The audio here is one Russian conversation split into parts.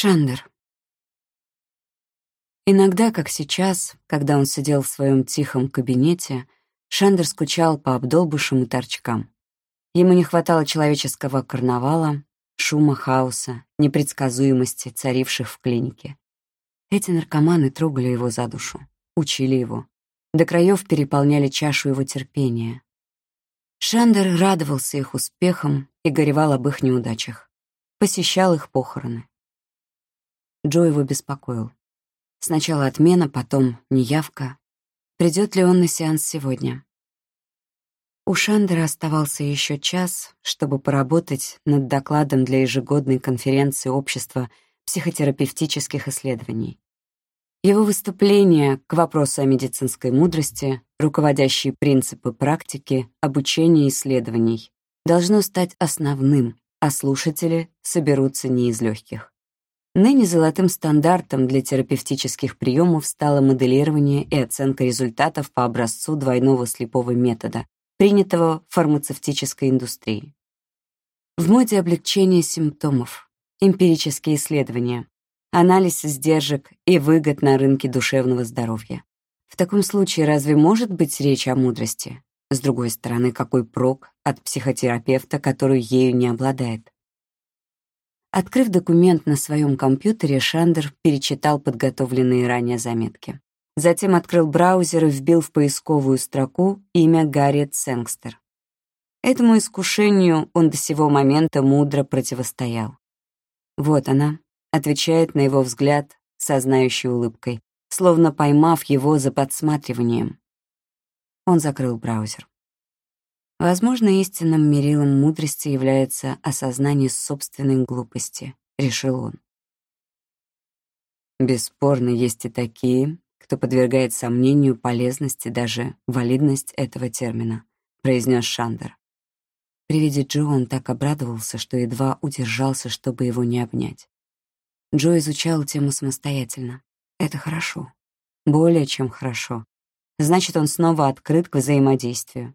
Шандер. Иногда, как сейчас, когда он сидел в своем тихом кабинете, Шандер скучал по обдолбышам и торчкам. Ему не хватало человеческого карнавала, шума, хаоса, непредсказуемости, царивших в клинике. Эти наркоманы трогали его за душу, учили его. До краев переполняли чашу его терпения. Шандер радовался их успехам и горевал об их неудачах. Посещал их похороны. Джо его беспокоил. Сначала отмена, потом неявка. Придет ли он на сеанс сегодня? У Шандера оставался еще час, чтобы поработать над докладом для ежегодной конференции общества психотерапевтических исследований. Его выступление к вопросу о медицинской мудрости, руководящие принципы практики, обучения и исследований, должно стать основным, а слушатели соберутся не из легких. Ныне золотым стандартом для терапевтических приемов стало моделирование и оценка результатов по образцу двойного слепого метода, принятого фармацевтической индустрии. В моде облегчение симптомов, эмпирические исследования, анализ издержек и выгод на рынке душевного здоровья. В таком случае разве может быть речь о мудрости? С другой стороны, какой прок от психотерапевта, который ею не обладает? Открыв документ на своем компьютере, Шандер перечитал подготовленные ранее заметки. Затем открыл браузер и вбил в поисковую строку имя Гарриет Сэнгстер. Этому искушению он до сего момента мудро противостоял. Вот она, отвечает на его взгляд со знающей улыбкой, словно поймав его за подсматриванием. Он закрыл браузер. Возможно, истинным мерилом мудрости является осознание собственной глупости, решил он. Бесспорно, есть и такие, кто подвергает сомнению полезность и даже валидность этого термина, произнес Шандер. При виде Джо он так обрадовался, что едва удержался, чтобы его не обнять. Джо изучал тему самостоятельно. Это хорошо. Более чем хорошо. Значит, он снова открыт к взаимодействию.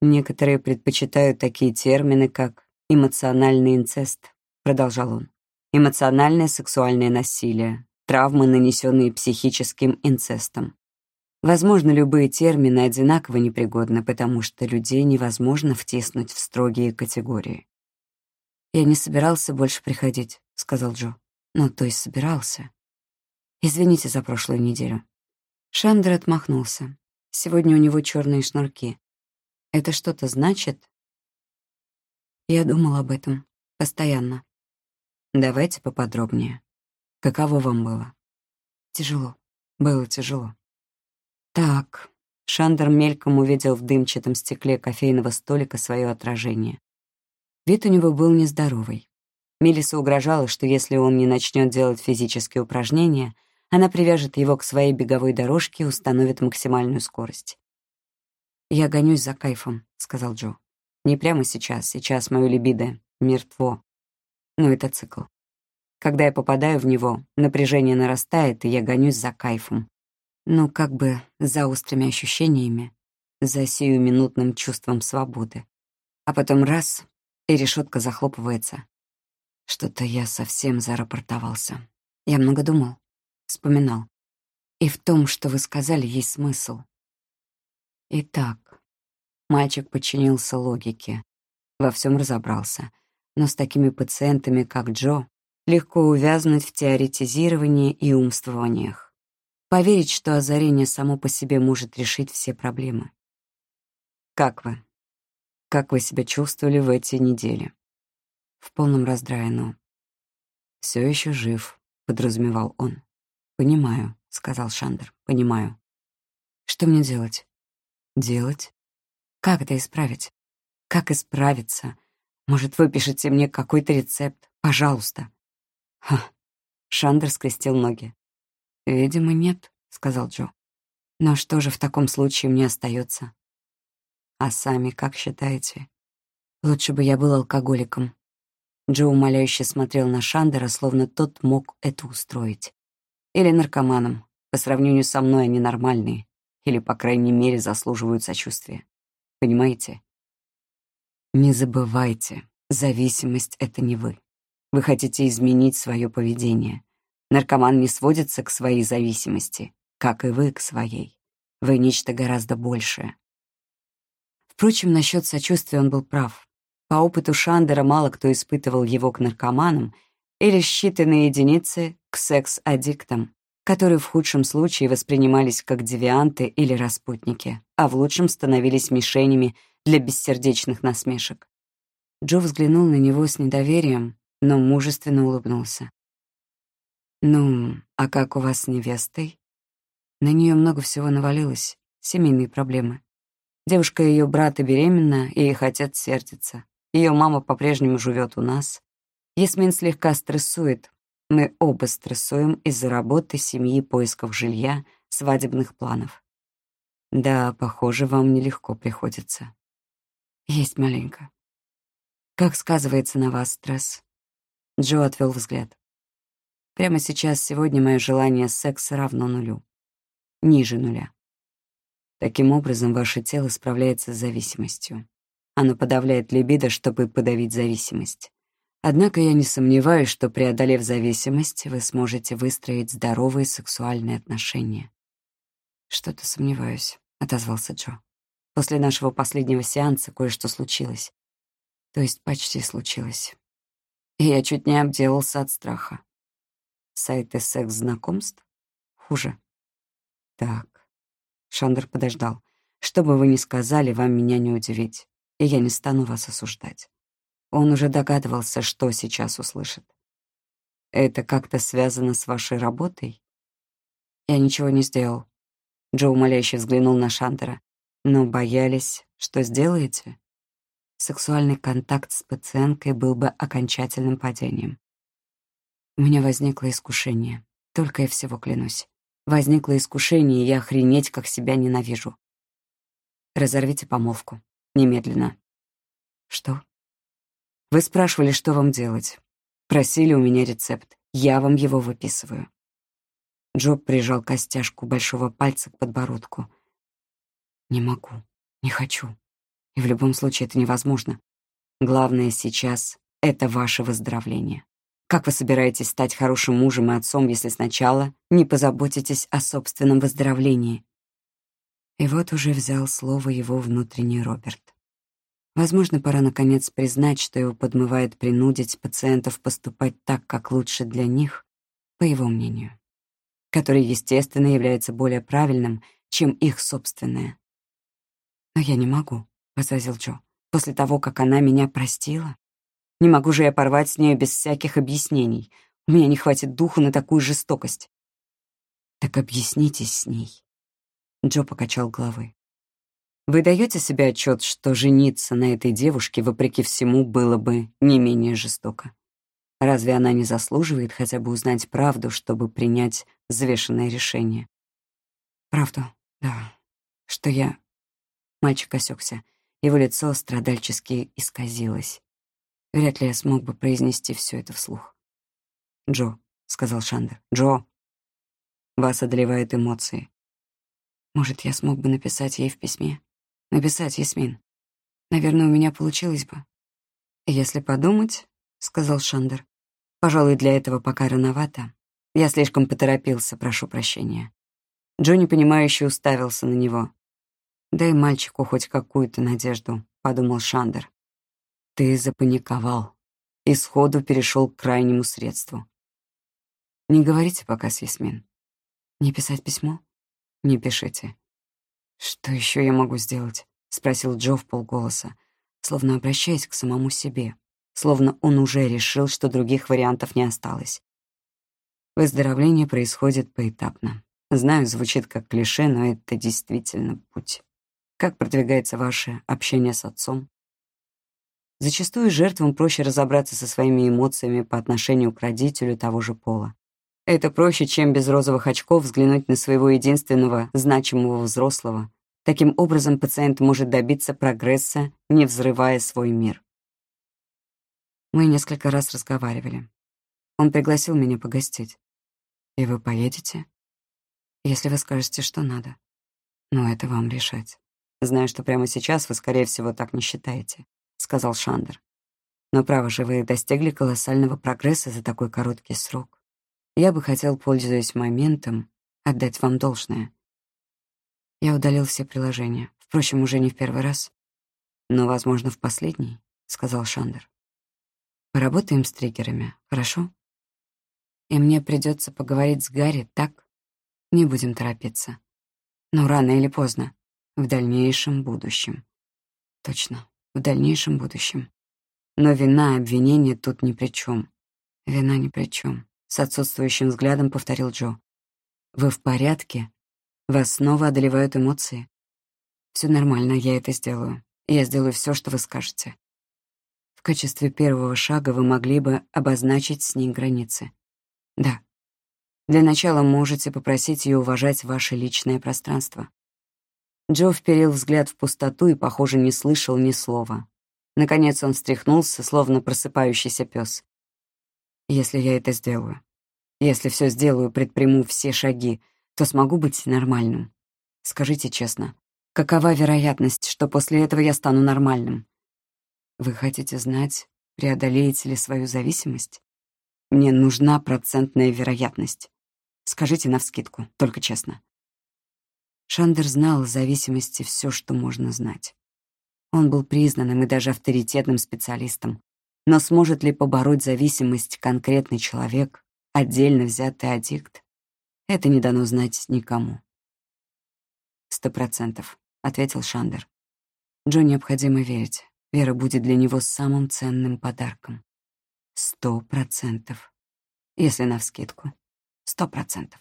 Некоторые предпочитают такие термины, как эмоциональный инцест, продолжал он. Эмоциональное сексуальное насилие, травмы, нанесенные психическим инцестом. Возможно, любые термины одинаково непригодны, потому что людей невозможно втиснуть в строгие категории. «Я не собирался больше приходить», — сказал Джо. «Ну, то есть собирался. Извините за прошлую неделю». Шандер отмахнулся. Сегодня у него черные шнурки. Это что-то значит? Я думал об этом. Постоянно. Давайте поподробнее. Каково вам было? Тяжело. Было тяжело. Так. Шандер мельком увидел в дымчатом стекле кофейного столика свое отражение. Вид у него был нездоровый. Мелиса угрожала, что если он не начнет делать физические упражнения, она привяжет его к своей беговой дорожке и установит максимальную скорость. «Я гонюсь за кайфом», — сказал Джо. «Не прямо сейчас. Сейчас мое либидо мертво. Но это цикл. Когда я попадаю в него, напряжение нарастает, и я гонюсь за кайфом. Ну, как бы за острыми ощущениями, за сиюминутным чувством свободы. А потом раз — и решетка захлопывается. Что-то я совсем зарапортовался. Я много думал, вспоминал. И в том, что вы сказали, есть смысл. Итак, мальчик подчинился логике, во всем разобрался, но с такими пациентами, как Джо, легко увязнуть в теоретизировании и умствованиях. Поверить, что озарение само по себе может решить все проблемы. Как вы? Как вы себя чувствовали в эти недели? В полном раздрае, но... Все еще жив, подразумевал он. Понимаю, сказал Шандер, понимаю. Что мне делать? Делать? Как это исправить? Как исправиться? Может, выпишите мне какой-то рецепт? Пожалуйста. Ха. Шандер скрестил ноги. «Видимо, нет», — сказал Джо. «Но что же в таком случае мне остается? «А сами как считаете?» «Лучше бы я был алкоголиком». Джо умоляюще смотрел на Шандера, словно тот мог это устроить. «Или наркоманом. По сравнению со мной они нормальные или, по крайней мере, заслуживают сочувствия. Понимаете? Не забывайте, зависимость — это не вы. Вы хотите изменить свое поведение. Наркоман не сводится к своей зависимости, как и вы к своей. Вы нечто гораздо большее. Впрочем, насчет сочувствия он был прав. По опыту Шандера мало кто испытывал его к наркоманам или считанные единицы к секс-аддиктам, которые в худшем случае воспринимались как девианты или распутники, а в лучшем становились мишенями для бессердечных насмешек. Джо взглянул на него с недоверием, но мужественно улыбнулся. «Ну, а как у вас с невестой?» На нее много всего навалилось, семейные проблемы. Девушка ее брата беременна, и их отец сердится. Ее мама по-прежнему живет у нас. Ясмин слегка стрессует. Мы оба стрессуем из-за работы, семьи, поисков жилья, свадебных планов. Да, похоже, вам нелегко приходится. Есть маленько. Как сказывается на вас стресс? Джо отвел взгляд. Прямо сейчас, сегодня, мое желание секса равно нулю. Ниже нуля. Таким образом, ваше тело справляется с зависимостью. Оно подавляет либидо, чтобы подавить зависимость. Однако я не сомневаюсь, что, преодолев зависимость, вы сможете выстроить здоровые сексуальные отношения. «Что-то сомневаюсь», — отозвался Джо. «После нашего последнего сеанса кое-что случилось. То есть почти случилось. И я чуть не обделался от страха. Сайты секс-знакомств? Хуже. Так. Шандер подождал. Что бы вы ни сказали, вам меня не удивить и я не стану вас осуждать. Он уже догадывался, что сейчас услышит. Это как-то связано с вашей работой? Я ничего не сделал. Джо умоляюще взглянул на Шантера. Но боялись, что сделаете? Сексуальный контакт с пациенткой был бы окончательным падением. У меня возникло искушение. Только и всего клянусь. Возникло искушение, и я охренеть, как себя ненавижу. Разорвите помолвку. Немедленно. Что? Вы спрашивали, что вам делать. Просили у меня рецепт. Я вам его выписываю. Джоб прижал костяшку большого пальца к подбородку. Не могу, не хочу. И в любом случае это невозможно. Главное сейчас — это ваше выздоровление. Как вы собираетесь стать хорошим мужем и отцом, если сначала не позаботитесь о собственном выздоровлении? И вот уже взял слово его внутренний Роберт. Возможно, пора наконец признать, что его подмывает принудить пациентов поступать так, как лучше для них, по его мнению, который, естественно, является более правильным, чем их собственное. «Но я не могу», — возразил Джо, — «после того, как она меня простила. Не могу же я порвать с нею без всяких объяснений. У меня не хватит духу на такую жестокость». «Так объяснитесь с ней», Джо покачал головой. Вы даете себе отчет, что жениться на этой девушке, вопреки всему, было бы не менее жестоко? Разве она не заслуживает хотя бы узнать правду, чтобы принять взвешенное решение? Правду, да. Что я... Мальчик осекся. Его лицо страдальчески исказилось. Вряд ли я смог бы произнести все это вслух. «Джо», — сказал Шандер, — «Джо». Вас одолевают эмоции. Может, я смог бы написать ей в письме? Написать, Ясмин. Наверное, у меня получилось бы. Если подумать, — сказал Шандер, — пожалуй, для этого пока рановато. Я слишком поторопился, прошу прощения. Джонни, понимающе уставился на него. «Дай мальчику хоть какую-то надежду», — подумал Шандер. «Ты запаниковал и сходу перешел к крайнему средству. Не говорите пока с Ясмин. Не писать письмо? Не пишите. «Что еще я могу сделать?» — спросил Джо в полголоса, словно обращаясь к самому себе, словно он уже решил, что других вариантов не осталось. Выздоровление происходит поэтапно. Знаю, звучит как клише, но это действительно путь. Как продвигается ваше общение с отцом? Зачастую жертвам проще разобраться со своими эмоциями по отношению к родителю того же пола. Это проще, чем без розовых очков взглянуть на своего единственного значимого взрослого. Таким образом, пациент может добиться прогресса, не взрывая свой мир. Мы несколько раз разговаривали. Он пригласил меня погостить. И вы поедете? Если вы скажете, что надо. Но это вам решать. Знаю, что прямо сейчас вы, скорее всего, так не считаете, — сказал Шандер. Но, право же, вы достигли колоссального прогресса за такой короткий срок. Я бы хотел, пользуясь моментом, отдать вам должное. Я удалил все приложения. Впрочем, уже не в первый раз. Но, возможно, в последний, — сказал Шандер. Поработаем с триггерами, хорошо? И мне придется поговорить с Гарри, так? Не будем торопиться. Но рано или поздно. В дальнейшем будущем. Точно, в дальнейшем будущем. Но вина, обвинение тут ни при чем. Вина ни при чем. С отсутствующим взглядом повторил Джо. Вы в порядке? Вас снова одолевают эмоции? Все нормально, я это сделаю. Я сделаю все, что вы скажете. В качестве первого шага вы могли бы обозначить с ней границы. Да. Для начала можете попросить ее уважать ваше личное пространство. Джо вперил взгляд в пустоту и, похоже, не слышал ни слова. Наконец он встряхнулся, словно просыпающийся пес. «Если я это сделаю, если все сделаю, предприму все шаги, то смогу быть нормальным. Скажите честно, какова вероятность, что после этого я стану нормальным? Вы хотите знать, преодолеете ли свою зависимость? Мне нужна процентная вероятность. Скажите навскидку, только честно. Шандер знал о зависимости все, что можно знать. Он был признанным и даже авторитетным специалистом. Но сможет ли побороть зависимость конкретный человек, отдельно взятый аддикт? Это не дано знать никому. «Сто процентов», — ответил Шандер. «Джо необходимо верить. Вера будет для него самым ценным подарком. Сто процентов. Если навскидку. Сто процентов.